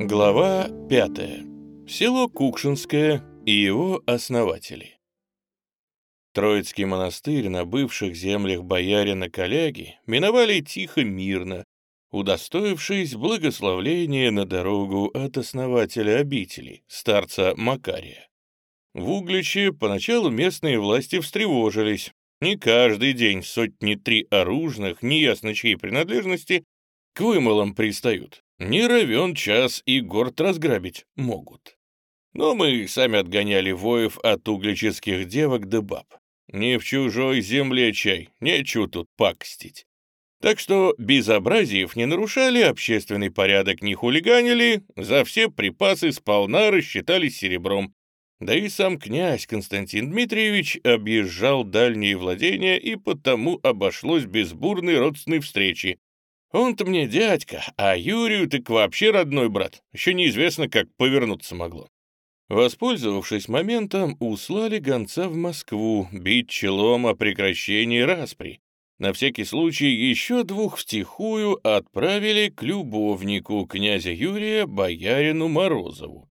Глава 5. Село Кукшинское и его основатели. Троицкий монастырь на бывших землях боярина Коляги миновали тихо-мирно, удостоившись благословления на дорогу от основателя обители, старца Макария. В Угличе поначалу местные власти встревожились. Не каждый день сотни три оружных, неясно чьей принадлежности, к вымолам пристают. Не равен час и город разграбить могут. Но мы сами отгоняли воев от углических девок да баб. Не в чужой земле чай, нечего тут пакостить. Так что безобразиев не нарушали, общественный порядок не хулиганили, за все припасы сполна рассчитались серебром. Да и сам князь Константин Дмитриевич объезжал дальние владения, и потому обошлось без бурной родственной встречи, он-то мне дядька, а Юрию так вообще родной брат. Еще неизвестно, как повернуться могло. Воспользовавшись моментом, услали гонца в Москву бить челом о прекращении распри. На всякий случай еще двух втихую отправили к любовнику князя Юрия, боярину Морозову.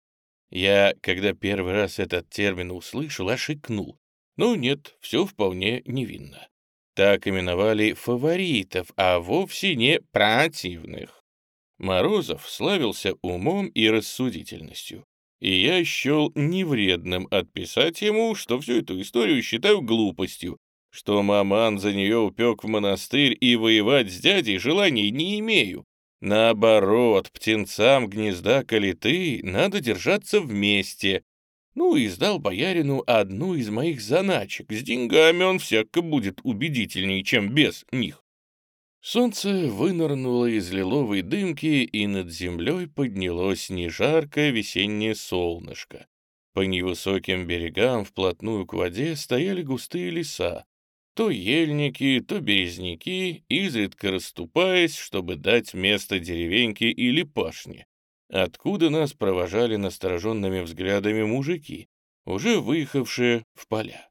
Я, когда первый раз этот термин услышал, ошикнул. Ну нет, все вполне невинно. Так именовали фаворитов, а вовсе не противных. Морозов славился умом и рассудительностью, и я счел невредным отписать ему, что всю эту историю считаю глупостью, что маман за нее упек в монастырь и воевать с дядей желаний не имею. Наоборот, птенцам гнезда калиты надо держаться вместе, ну и сдал боярину одну из моих заначек. С деньгами он всяко будет убедительнее, чем без них. Солнце вынырнуло из лиловой дымки, и над землей поднялось нежаркое весеннее солнышко. По невысоким берегам вплотную к воде стояли густые леса, то ельники, то березняки, изредка расступаясь, чтобы дать место деревеньке или пашне откуда нас провожали настороженными взглядами мужики, уже выехавшие в поля.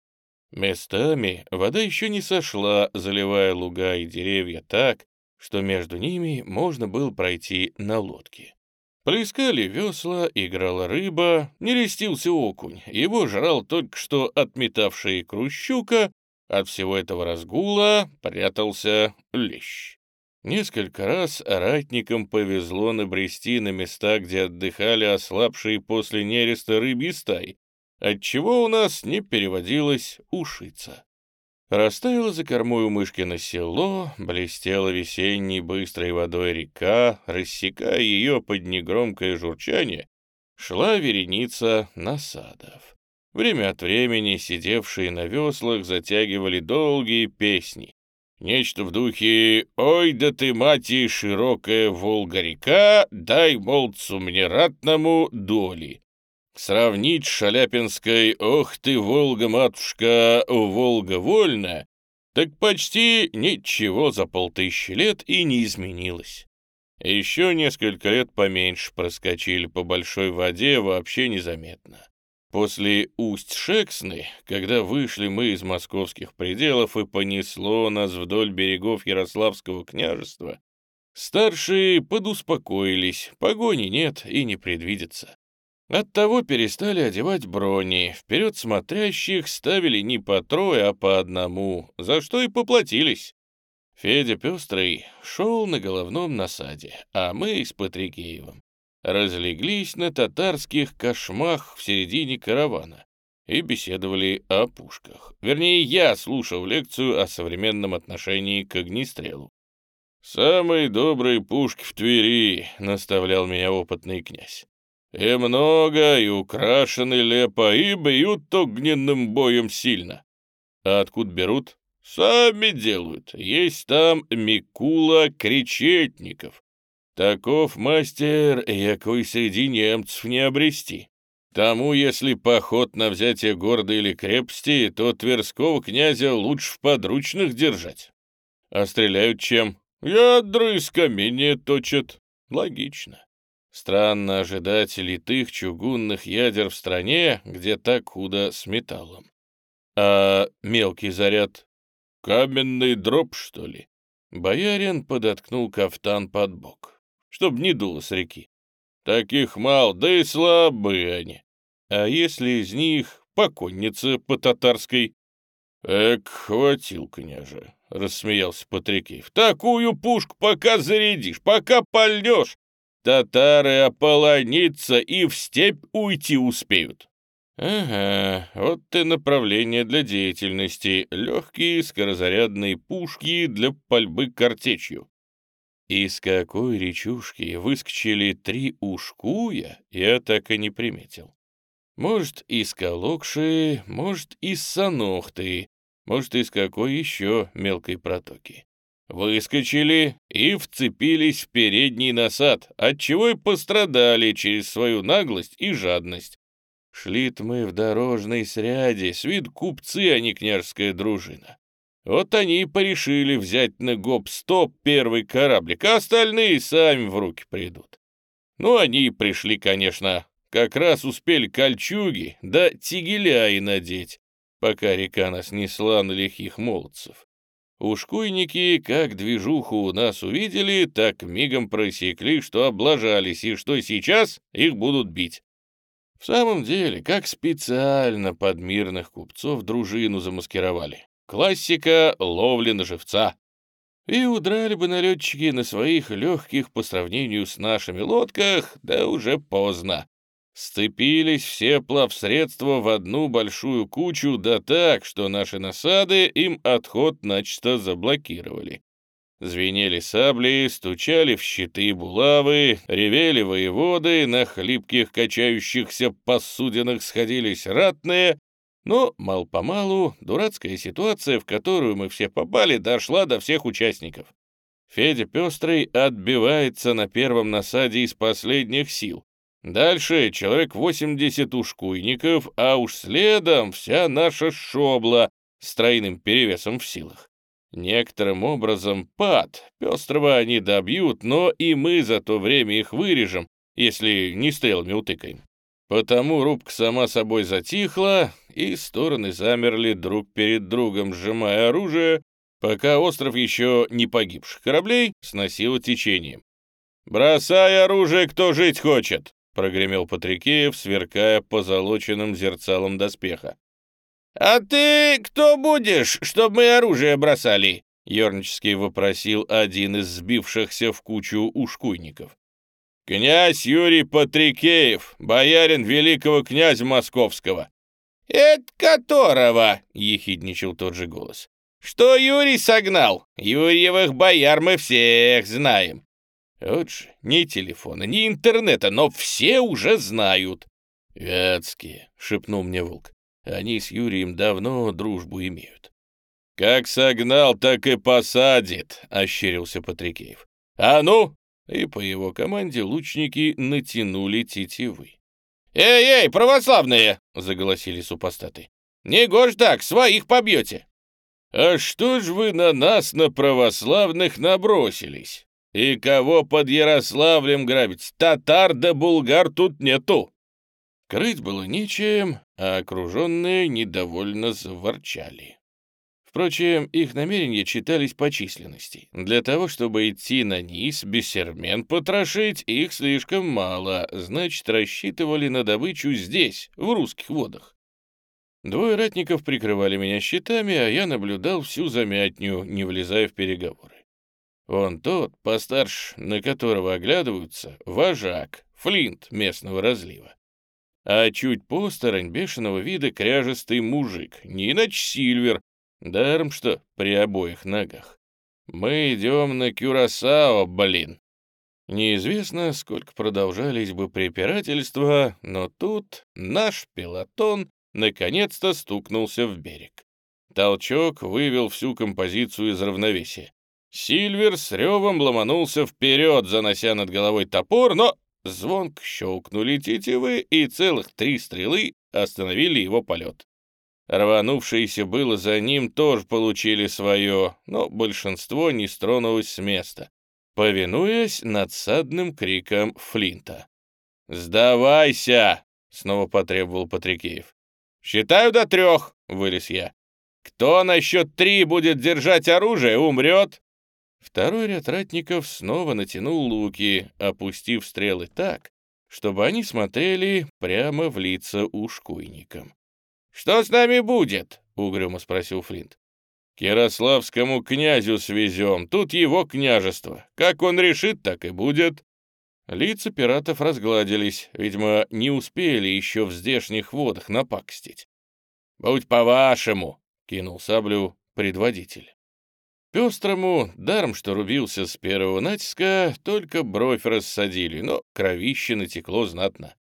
Местами вода еще не сошла, заливая луга и деревья так, что между ними можно было пройти на лодке. Плескали весла, играла рыба, не рестился окунь, его жрал только что отметавший икру щука, от всего этого разгула прятался лещ. Несколько раз ратникам повезло набрести на места, где отдыхали ослабшие после нереста рыбьи стаи, отчего у нас не переводилось ушица. Растаяло за кормою Мышкино село, блестела весенней быстрой водой река, рассекая ее под негромкое журчание, шла вереница насадов. Время от времени сидевшие на веслах затягивали долгие песни, Нечто в духе «Ой, да ты, мати, широкая Волга-река, дай молцу мне ратному доли». Сравнить с Шаляпинской «Ох ты, Волга-матушка, Волга вольна», так почти ничего за полтысячи лет и не изменилось. Еще несколько лет поменьше проскочили по большой воде вообще незаметно. После Усть-Шексны, когда вышли мы из московских пределов и понесло нас вдоль берегов Ярославского княжества, старшие подуспокоились, погони нет и не предвидится. Оттого перестали одевать брони, вперед смотрящих ставили не по трое, а по одному, за что и поплатились. Федя Пестрый шел на головном насаде, а мы с Патрикеевым разлеглись на татарских кошмах в середине каравана и беседовали о пушках. Вернее, я слушал лекцию о современном отношении к огнестрелу. «Самые добрые пушки в Твери», — наставлял меня опытный князь. «И много, и украшены лепо, и бьют огненным боем сильно. А откуда берут? Сами делают. Есть там Микула Кречетников, Таков мастер, якой среди немцев не обрести. Тому, если поход на взятие города или крепости, то Тверского князя лучше в подручных держать. А стреляют чем? Ядра из каменья точат. Логично. Странно ожидать литых чугунных ядер в стране, где так худо с металлом. А мелкий заряд? Каменный дроп, что ли? Боярин подоткнул кафтан под бок чтоб не дуло с реки. Таких мал, да и слабые они. А если из них покойница по-татарской?» «Эк, хватил, княже», — рассмеялся Патрикеев. «Такую пушку пока зарядишь, пока пальнешь, татары ополониться и в степь уйти успеют». «Ага, вот и направление для деятельности. Легкие скорозарядные пушки для пальбы картечью». Из какой речушки выскочили три ушкуя, я так и не приметил. Может, из Калокши, может, из Санохты, может, из какой еще мелкой протоки. Выскочили и вцепились в передний насад, отчего и пострадали через свою наглость и жадность. Шли-то мы в дорожной сряде, с вид купцы, а не княжская дружина. Вот они и порешили взять на гоп-стоп первый кораблик, а остальные сами в руки придут. Ну, они и пришли, конечно, как раз успели кольчуги да тигеляи надеть, пока река нас несла на лихих молодцев. Ушкуйники, как движуху у нас увидели, так мигом просекли, что облажались, и что сейчас их будут бить. В самом деле, как специально под мирных купцов дружину замаскировали. Классика ловли на живца. И удрали бы налетчики на своих легких по сравнению с нашими лодках, да уже поздно. Сцепились все плавсредства в одну большую кучу, да так, что наши насады им отход начисто заблокировали. Звенели сабли, стучали в щиты булавы, ревели воеводы, на хлипких качающихся посудинах сходились ратные, но, мал-помалу, дурацкая ситуация, в которую мы все попали, дошла до всех участников. Федя Пестрый отбивается на первом насаде из последних сил, Дальше человек 80 ушкуйников, а уж следом вся наша шобла с тройным перевесом в силах. Некоторым образом пад, пестрого они добьют, но и мы за то время их вырежем, если не стрелами утыкаем. Потому рубка сама собой затихла, и стороны замерли друг перед другом, сжимая оружие, пока остров еще не погибших кораблей сносило течением. «Бросай оружие, кто жить хочет!» прогремел Патрикеев, сверкая позолоченным зерцалом доспеха. «А ты кто будешь, чтобы мы оружие бросали?» — ернически вопросил один из сбившихся в кучу ушкуйников. «Князь Юрий Патрикеев, боярин великого князя Московского». «Это которого?» — ехидничал тот же голос. «Что Юрий согнал? Юрьевых бояр мы всех знаем. Вот же, ни телефона, ни интернета, но все уже знают. «Вятские», — шепнул мне волк, — «они с Юрием давно дружбу имеют». «Как согнал, так и посадит», — ощерился Патрикеев. «А ну!» И по его команде лучники натянули тетивы. «Эй-эй, православные!» — заголосили супостаты. «Не гож так, своих побьете!» «А что ж вы на нас, на православных, набросились?» И кого под Ярославлем грабить? Татар да булгар тут нету. Крыть было нечем, а окруженные недовольно заворчали. Впрочем, их намерения читались по численности. Для того, чтобы идти на низ, бессермен потрошить, их слишком мало, значит, рассчитывали на добычу здесь, в русских водах. Двое ратников прикрывали меня щитами, а я наблюдал всю замятню, не влезая в переговоры. Он тот, постарше, на которого оглядываются, вожак, флинт местного разлива. А чуть посторонь бешеного вида кряжестый мужик, не иначе Сильвер, даром что при обоих ногах. Мы идем на Кюрасао, блин. Неизвестно, сколько продолжались бы препирательства, но тут наш пилотон наконец-то стукнулся в берег. Толчок вывел всю композицию из равновесия. Сильвер с ревом ломанулся вперед, занося над головой топор, но звонк щелкнули тетивы, и целых три стрелы остановили его полет. Рванувшиеся было за ним тоже получили свое, но большинство не стронулось с места, повинуясь надсадным крикам Флинта. «Сдавайся!» — снова потребовал Патрикеев. «Считаю до трех!» — вылез я. «Кто на счет три будет держать оружие, умрет!» Второй ряд ратников снова натянул луки, опустив стрелы так, чтобы они смотрели прямо в лица ушкуйникам. «Что с нами будет?» — угрюмо спросил Флинт. «К Ярославскому князю свезем, тут его княжество. Как он решит, так и будет». Лица пиратов разгладились, видимо, не успели еще в здешних водах напакстить. «Будь по-вашему», — кинул саблю предводитель. Пестрому, даром что рубился с первого натиска, только бровь рассадили, но кровище натекло знатно.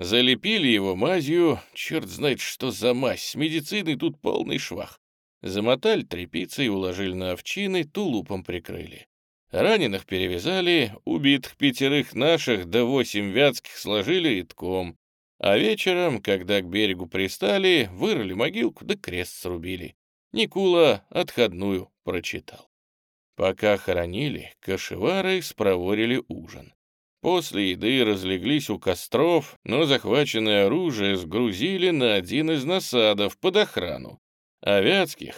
Залепили его мазью, черт знает, что за мазь, с медициной тут полный швах. Замотали тряпицей, уложили на овчины, тулупом прикрыли. Раненых перевязали, убитых пятерых наших до да восемь вятских сложили редком. А вечером, когда к берегу пристали, вырыли могилку да крест срубили. Никула отходную прочитал. Пока хоронили, кашевары спроворили ужин. После еды разлеглись у костров, но захваченное оружие сгрузили на один из насадов под охрану. А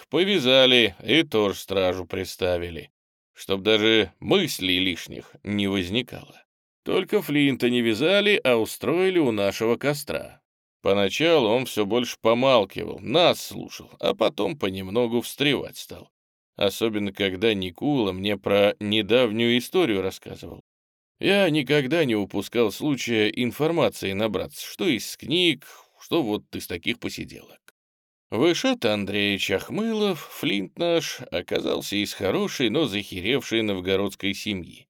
повязали и тоже стражу приставили, чтоб даже мыслей лишних не возникало. Только Флинта не вязали, а устроили у нашего костра. Поначалу он все больше помалкивал, нас слушал, а потом понемногу встревать стал. Особенно, когда Никула мне про недавнюю историю рассказывал. Я никогда не упускал случая информации набраться, что из книг, что вот из таких посиделок. Вышат Андреевич Ахмылов, Флинт наш, оказался из хорошей, но захеревшей новгородской семьи.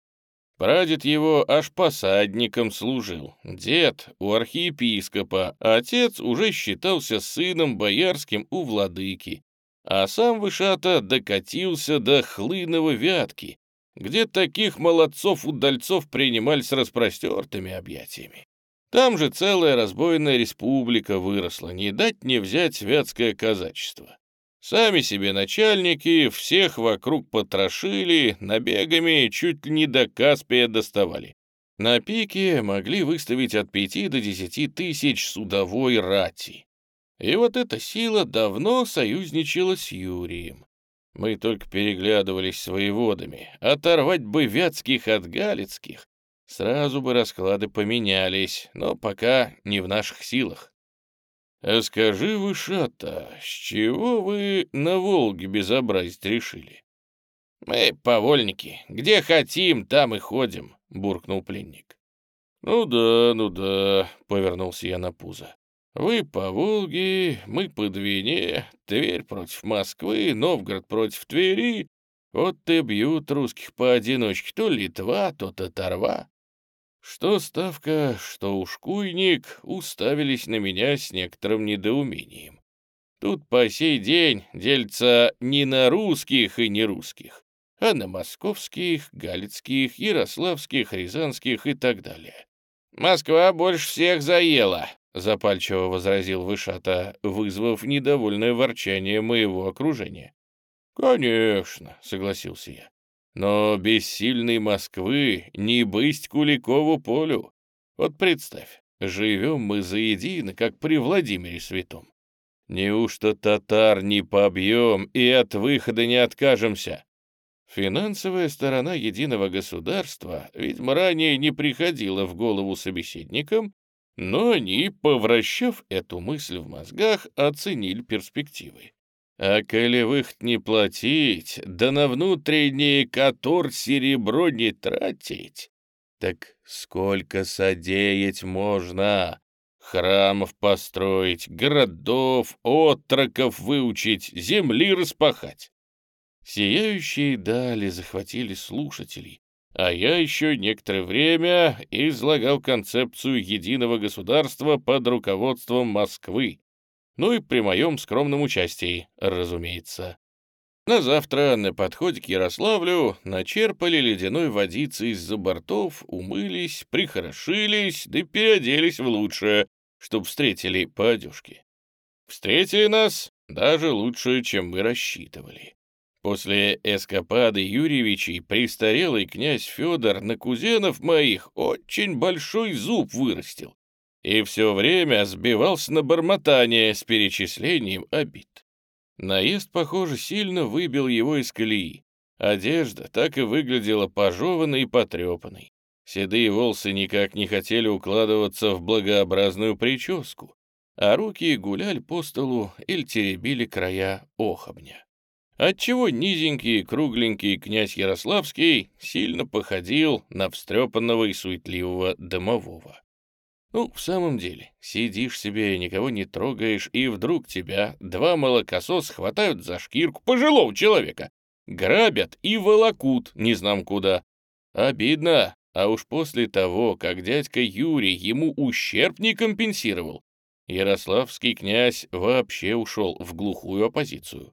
Прадед его аж посадником служил, дед у архиепископа, отец уже считался сыном боярским у владыки, а сам Вышата докатился до хлыного вятки, где таких молодцов-удальцов принимали с распростертыми объятиями. Там же целая разбойная республика выросла, не дать не взять вятское казачество. Сами себе начальники всех вокруг потрошили, набегами чуть ли не до Каспия доставали. На пике могли выставить от пяти до десяти тысяч судовой рати. И вот эта сила давно союзничала с Юрием. Мы только переглядывались с воеводами. Оторвать бы вятских от галицких. Сразу бы расклады поменялись, но пока не в наших силах. «А скажи, Вышата, с чего вы на Волге безобразить решили?» «Мы повольники. Где хотим, там и ходим», — буркнул пленник. «Ну да, ну да», — повернулся я на пузо. «Вы по Волге, мы по Двине, Тверь против Москвы, Новгород против Твери. Вот и бьют русских поодиночке, то Литва, то Татарва. Что Ставка, что Ушкуйник уставились на меня с некоторым недоумением. Тут по сей день делится не на русских и не русских, а на московских, галицких, ярославских, рязанских и так далее. «Москва больше всех заела», — запальчиво возразил Вышата, вызвав недовольное ворчание моего окружения. «Конечно», — согласился я. Но без сильной Москвы не быть Куликову полю. Вот представь, живем мы заедино, как при Владимире Святом. Неужто татар не побьем и от выхода не откажемся? Финансовая сторона единого государства, видимо, ранее не приходила в голову собеседникам, но они, повращав эту мысль в мозгах, оценили перспективы. А коли выход не платить, да на внутренний котор серебро не тратить, так сколько содеять можно? Храмов построить, городов, отроков выучить, земли распахать. Сияющие дали захватили слушателей, а я еще некоторое время излагал концепцию единого государства под руководством Москвы, ну и при моем скромном участии, разумеется. На завтра на подходе к Ярославлю начерпали ледяной водицы из-за бортов, умылись, прихорошились, да переоделись в лучшее, чтоб встретили по одежке. Встретили нас даже лучше, чем мы рассчитывали. После эскапады Юрьевичей престарелый князь Федор на кузенов моих очень большой зуб вырастил и все время сбивался на бормотание с перечислением обид. Наезд, похоже, сильно выбил его из колеи. Одежда так и выглядела пожеванной и потрепанной. Седые волосы никак не хотели укладываться в благообразную прическу, а руки гуляли по столу или теребили края охобня. Отчего низенький, кругленький князь Ярославский сильно походил на встрепанного и суетливого домового. Ну, в самом деле, сидишь себе, никого не трогаешь, и вдруг тебя два молокосос хватают за шкирку пожилого человека, грабят и волокут не знам куда. Обидно, а уж после того, как дядька Юрий ему ущерб не компенсировал, Ярославский князь вообще ушел в глухую оппозицию.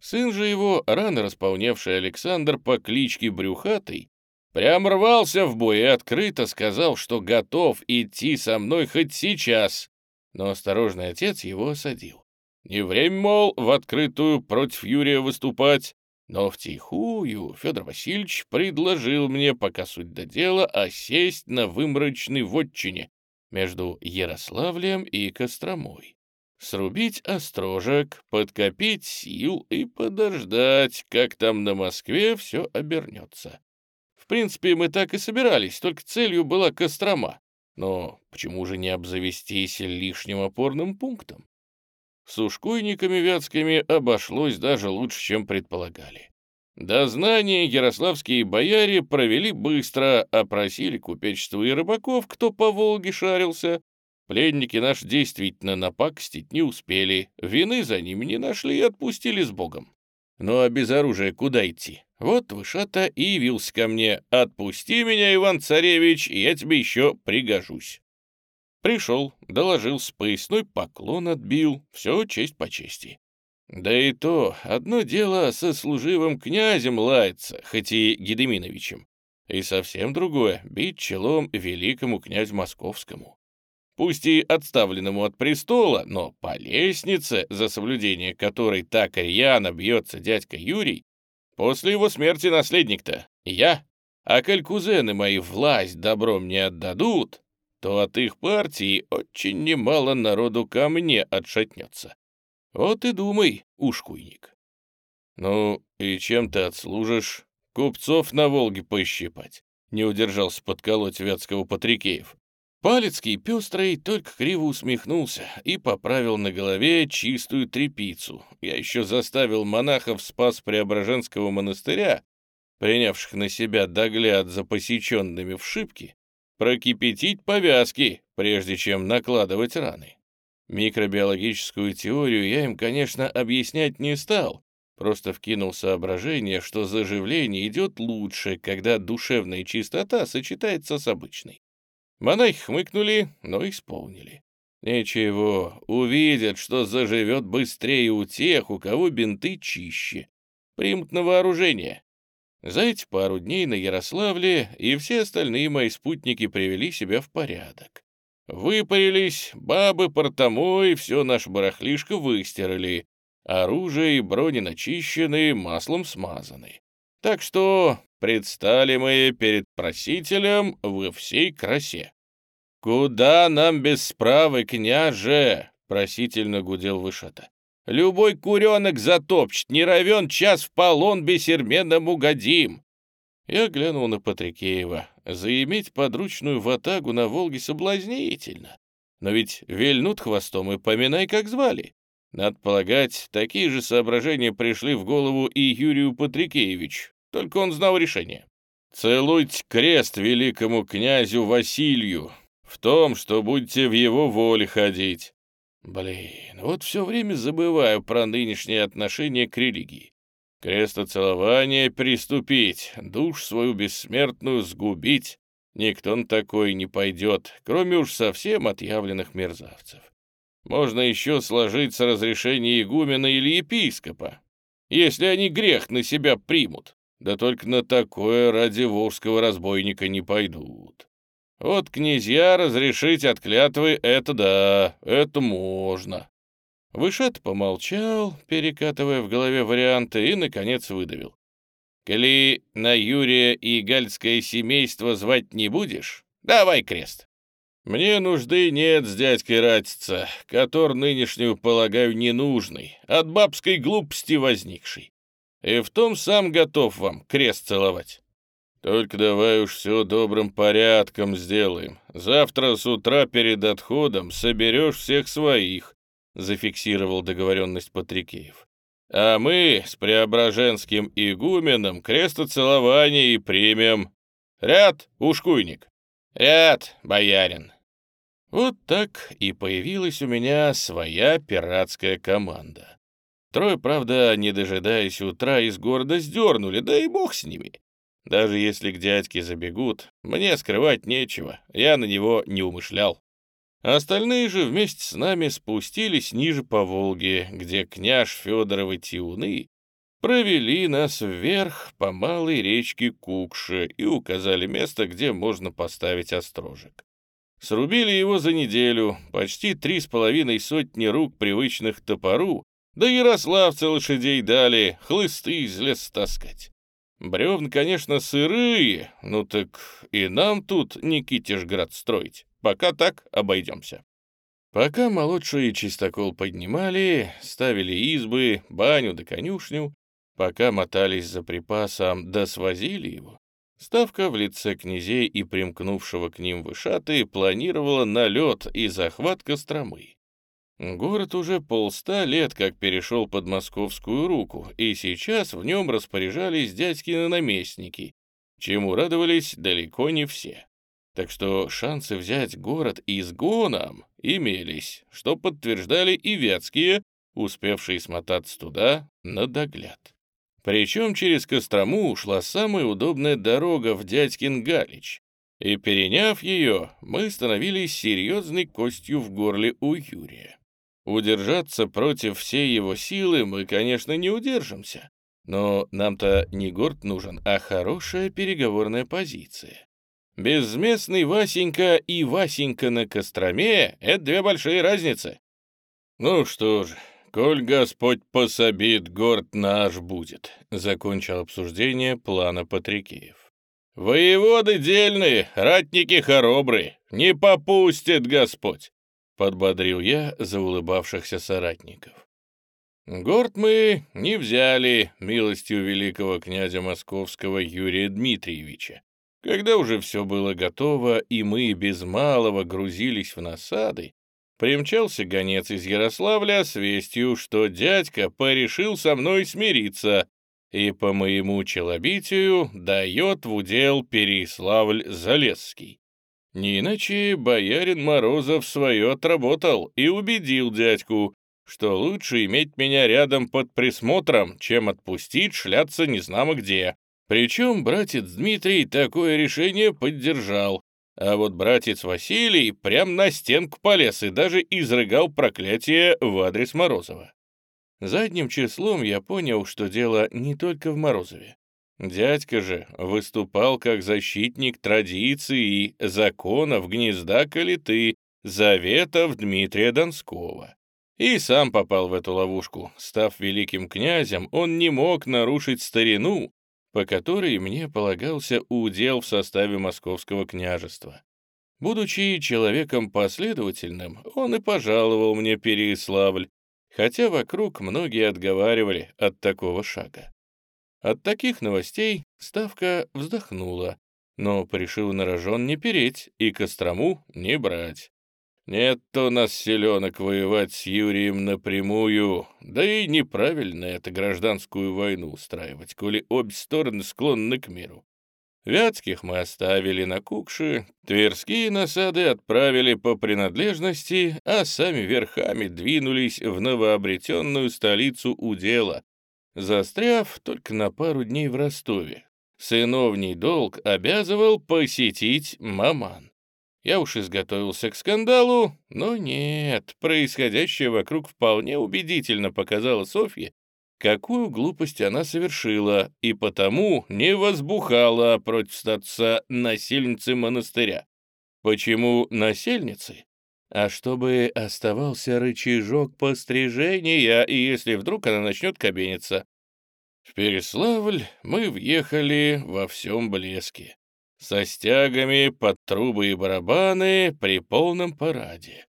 Сын же его, рано располневший Александр по кличке Брюхатый, прям рвался в бой и открыто сказал, что готов идти со мной хоть сейчас. Но осторожный отец его осадил. Не время, мол, в открытую против Юрия выступать, но втихую Федор Васильевич предложил мне, пока суть до дела, осесть на выморочной вотчине между Ярославлем и Костромой. Срубить острожек, подкопить сил и подождать, как там на Москве все обернется. В принципе, мы так и собирались, только целью была Кострома. Но почему же не обзавестись лишним опорным пунктом? С ушкуйниками вятскими обошлось даже лучше, чем предполагали. Дознание ярославские бояре провели быстро, опросили купечество и рыбаков, кто по Волге шарился. Пленники наши действительно напакостить не успели, вины за ними не нашли и отпустили с Богом. Ну а без оружия куда идти? Вот Вышата и явился ко мне. «Отпусти меня, Иван-царевич, я тебе еще пригожусь». Пришел, доложился, поясной поклон отбил, все честь по чести. Да и то, одно дело со служивым князем лаяться, хоть и Гедеминовичем, и совсем другое — бить челом великому князю московскому. Пусть и отставленному от престола, но по лестнице, за соблюдение которой так рьяно бьется дядька Юрий, после его смерти наследник-то я, а коль кузены мои власть добром не отдадут, то от их партии очень немало народу ко мне отшатнется. Вот и думай, ушкуйник. Ну, и чем ты отслужишь? Купцов на Волге пощипать. Не удержался подколоть Вятского Патрикеев. Палецкий пестрый только криво усмехнулся и поправил на голове чистую трепицу. Я еще заставил монахов спас Преображенского монастыря, принявших на себя догляд за посеченными в шибке, прокипятить повязки, прежде чем накладывать раны. Микробиологическую теорию я им, конечно, объяснять не стал, просто вкинул соображение, что заживление идет лучше, когда душевная чистота сочетается с обычной. Монахи хмыкнули, но исполнили. Ничего, увидят, что заживет быстрее у тех, у кого бинты чище. Примут на вооружение. За эти пару дней на Ярославле и все остальные мои спутники привели себя в порядок. Выпарились, бабы портомой, все наше барахлишко выстирали, оружие и брони начищены, маслом смазаны. Так что предстали мы перед просителем во всей красе. «Куда нам без справы, княже?» — просительно гудел Вышата. Любой куренок затопчет, не равен час в полон бесерменным угодим. Я глянул на Патрикеева. Заиметь подручную ватагу на Волге соблазнительно. Но ведь вильнут хвостом и поминай, как звали. Надо полагать, такие же соображения пришли в голову и Юрию Патрикеевич, только он знал решение. «Целуйте крест великому князю Василию в том, что будете в его воле ходить. Блин, вот все время забываю про нынешнее отношение к религии. Крестоцелование приступить, душ свою бессмертную сгубить. Никто на такой не пойдет, кроме уж совсем отъявленных мерзавцев. Можно еще сложить с разрешения игумена или епископа, если они грех на себя примут. Да только на такое ради волжского разбойника не пойдут. Вот князья разрешить от клятвы — это да, это можно. Вышет помолчал, перекатывая в голове варианты, и, наконец, выдавил. «Коли на Юрия и гальское семейство звать не будешь, давай крест. Мне нужды нет с дядькой ратица, который нынешнюю полагаю ненужный, от бабской глупости возникшей. И в том сам готов вам крест целовать». Только давай уж все добрым порядком сделаем. Завтра с утра перед отходом соберешь всех своих, зафиксировал договоренность Патрикеев. А мы с Преображенским игуменом крестоцелование и примем. Ряд, ушкуйник. Ряд, боярин. Вот так и появилась у меня своя пиратская команда. Трое, правда, не дожидаясь утра, из города сдернули, да и бог с ними. Даже если к дядьке забегут, мне скрывать нечего, я на него не умышлял. Остальные же вместе с нами спустились ниже по Волге, где княж Федоровы Тиуны провели нас вверх по малой речке Кукше и указали место, где можно поставить острожек. Срубили его за неделю, почти три с половиной сотни рук привычных топору, да ярославцы лошадей дали, хлысты из леса таскать. Бревна, конечно, сырые, ну так и нам тут Никитишград строить. Пока так обойдемся. Пока молодшие чистокол поднимали, ставили избы, баню да конюшню, пока мотались за припасом да свозили его, Ставка в лице князей и примкнувшего к ним вышаты планировала налет и захват Костромы. Город уже полста лет как перешел под московскую руку, и сейчас в нем распоряжались дядькины наместники, чему радовались далеко не все. Так что шансы взять город изгоном имелись, что подтверждали и вятские, успевшие смотаться туда на догляд. Причем через Кострому ушла самая удобная дорога в Дядькин Галич, и, переняв ее, мы становились серьезной костью в горле у Юрия. Удержаться против всей его силы мы, конечно, не удержимся. Но нам-то не горд нужен, а хорошая переговорная позиция. Безместный Васенька и Васенька на Костроме — это две большие разницы. Ну что ж, коль Господь пособит, город наш будет, — закончил обсуждение плана Патрикеев. Воеводы дельные, ратники хоробрые, не попустит Господь. Подбодрил я заулыбавшихся соратников. Город мы не взяли милостью великого князя московского Юрия Дмитриевича. Когда уже все было готово, и мы без малого грузились в насады, примчался гонец из Ярославля с вестью, что дядька порешил со мной смириться и по моему челобитию дает в удел Переславль-Залесский. Не иначе боярин Морозов свое отработал и убедил дядьку, что лучше иметь меня рядом под присмотром, чем отпустить шляться незнамо где. Причем братец Дмитрий такое решение поддержал, а вот братец Василий прям на стенку полез и даже изрыгал проклятие в адрес Морозова. Задним числом я понял, что дело не только в Морозове. Дядька же выступал как защитник традиций и законов гнезда Калиты, заветов Дмитрия Донского. И сам попал в эту ловушку. Став великим князем, он не мог нарушить старину, по которой мне полагался удел в составе московского княжества. Будучи человеком последовательным, он и пожаловал мне Переяславль, хотя вокруг многие отговаривали от такого шага. От таких новостей Ставка вздохнула, но порешил на рожон не переть и Кострому не брать. Нет у нас селенок воевать с Юрием напрямую, да и неправильно это гражданскую войну устраивать, коли обе стороны склонны к миру. Вятских мы оставили на Кукши, Тверские насады отправили по принадлежности, а сами верхами двинулись в новообретенную столицу удела, застряв только на пару дней в Ростове. Сыновний долг обязывал посетить маман. Я уж изготовился к скандалу, но нет, происходящее вокруг вполне убедительно показало Софье, какую глупость она совершила, и потому не возбухала против статуса насильницы монастыря. Почему насельницы? А чтобы оставался рычажок пострижения, и если вдруг она начнет кабениться. В Переславль мы въехали во всем блеске. Со стягами под трубы и барабаны при полном параде.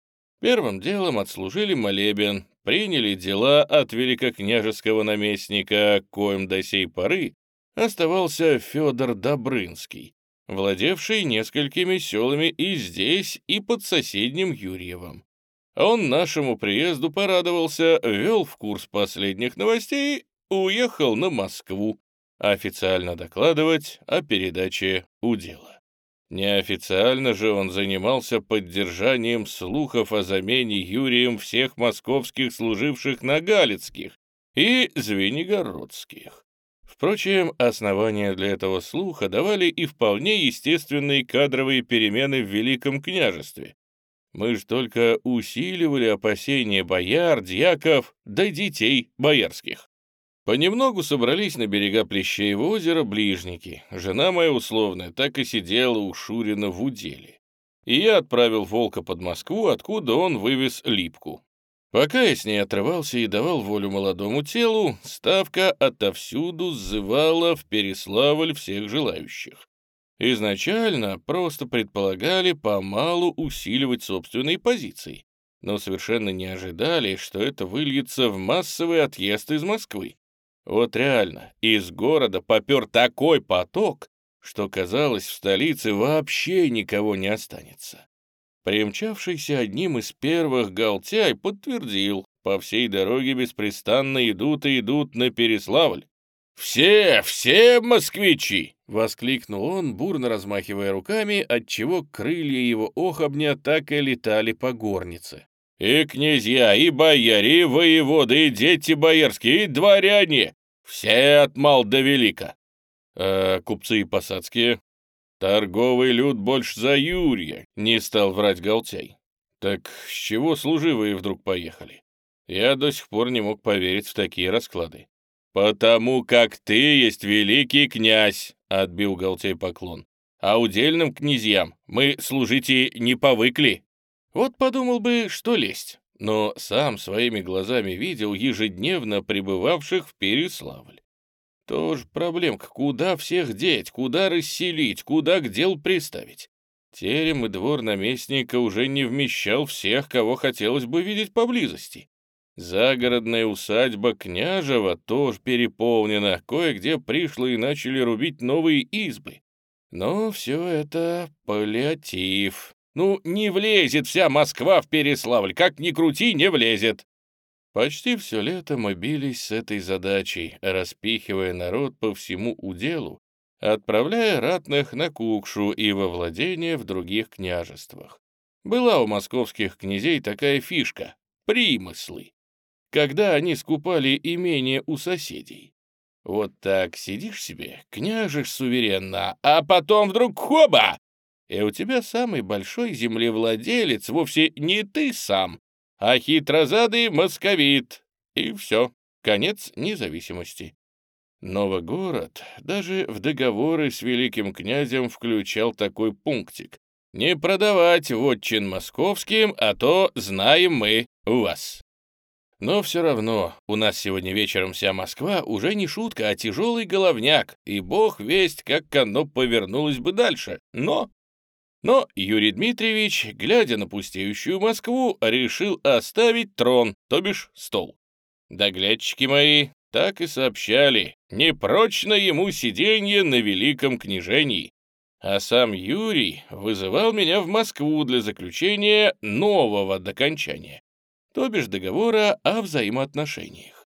Первым делом отслужили молебен, приняли дела от великокняжеского наместника, коим до сей поры оставался Федор Добрынский, владевший несколькими селами и здесь, и под соседним Юрьевым. Он нашему приезду порадовался, вел в курс последних новостей, уехал на Москву официально докладывать о передаче удела. Неофициально же он занимался поддержанием слухов о замене Юрием всех московских служивших на Галицких и Звенигородских. Впрочем, основания для этого слуха давали и вполне естественные кадровые перемены в Великом княжестве. Мы ж только усиливали опасения бояр, дьяков да детей боярских. Понемногу собрались на берега Плещеева озера ближники. Жена моя условная так и сидела у Шурина в уделе. И я отправил волка под Москву, откуда он вывез липку. Пока я с ней отрывался и давал волю молодому телу, ставка отовсюду сзывала в Переславль всех желающих. Изначально просто предполагали помалу усиливать собственные позиции, но совершенно не ожидали, что это выльется в массовый отъезд из Москвы. Вот реально, из города попер такой поток, что, казалось, в столице вообще никого не останется. Примчавшийся одним из первых Галтяй подтвердил, по всей дороге беспрестанно идут и идут на Переславль. «Все, все москвичи!» — воскликнул он, бурно размахивая руками, отчего крылья его охобня так и летали по горнице. «И князья, и бояре, и воеводы, и дети боярские, и дворяне! Все от мал до велика!» «А купцы и посадские?» «Торговый люд больше за Юрия», — не стал врать Галтяй. «Так с чего служивые вдруг поехали? Я до сих пор не мог поверить в такие расклады». «Потому как ты есть великий князь», — отбил Галтяй поклон. «А удельным князьям мы служите не повыкли». Вот подумал бы, что лезть, но сам своими глазами видел ежедневно пребывавших в Переславль. Тоже проблемка, куда всех деть, куда расселить, куда к делу приставить. Терем и двор наместника уже не вмещал всех, кого хотелось бы видеть поблизости. Загородная усадьба Княжева тоже переполнена, кое-где пришло и начали рубить новые избы. Но все это паллиатив. Ну, не влезет вся Москва в Переславль, как ни крути, не влезет. Почти все лето мы бились с этой задачей, распихивая народ по всему уделу, отправляя ратных на Кукшу и во владение в других княжествах. Была у московских князей такая фишка — примыслы, когда они скупали имение у соседей. Вот так сидишь себе, княжешь суверенно, а потом вдруг хоба! И у тебя самый большой землевладелец вовсе не ты сам, а хитрозадый московит. И все, конец независимости. Новогород даже в договоры с великим князем включал такой пунктик. Не продавать вотчин московским, а то знаем мы вас. Но все равно у нас сегодня вечером вся Москва уже не шутка, а тяжелый головняк, и бог весть, как оно повернулось бы дальше. Но но Юрий Дмитриевич, глядя на пустеющую Москву, решил оставить трон, то бишь стол. Доглядчики мои так и сообщали, непрочно ему сиденье на великом княжении. А сам Юрий вызывал меня в Москву для заключения нового докончания, то бишь договора о взаимоотношениях.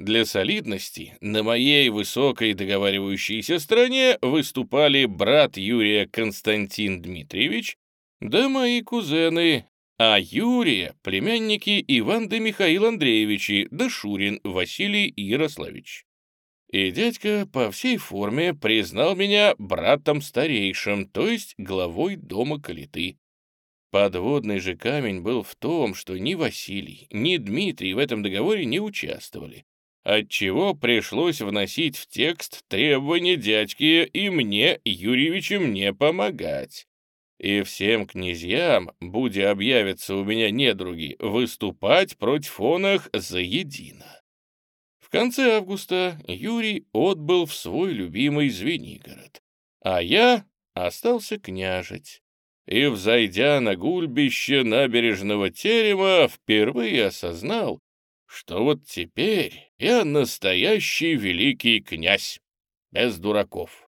Для солидности на моей высокой договаривающейся стороне выступали брат Юрия Константин Дмитриевич, да мои кузены, а Юрия — племянники Иван да Михаил Андреевичи, да Шурин Василий Ярославич. И дядька по всей форме признал меня братом старейшим, то есть главой дома Калиты. Подводный же камень был в том, что ни Василий, ни Дмитрий в этом договоре не участвовали отчего пришлось вносить в текст требования дядьки и мне, Юрьевичем, не помогать. И всем князьям, будя объявятся у меня недруги, выступать против онах заедино. В конце августа Юрий отбыл в свой любимый Звенигород, а я остался княжить. И, взойдя на гульбище набережного терема, впервые осознал, что вот теперь я настоящий великий князь. без дураков.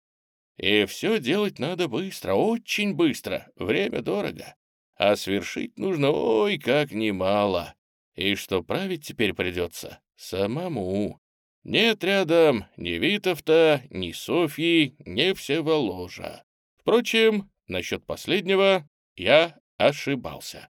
И все делать надо быстро, очень быстро, время дорого. А свершить нужно ой как немало. И что править теперь придется самому. Нет рядом ни Витовта, ни Софьи, ни Всеволожа. Впрочем, насчет последнего я ошибался.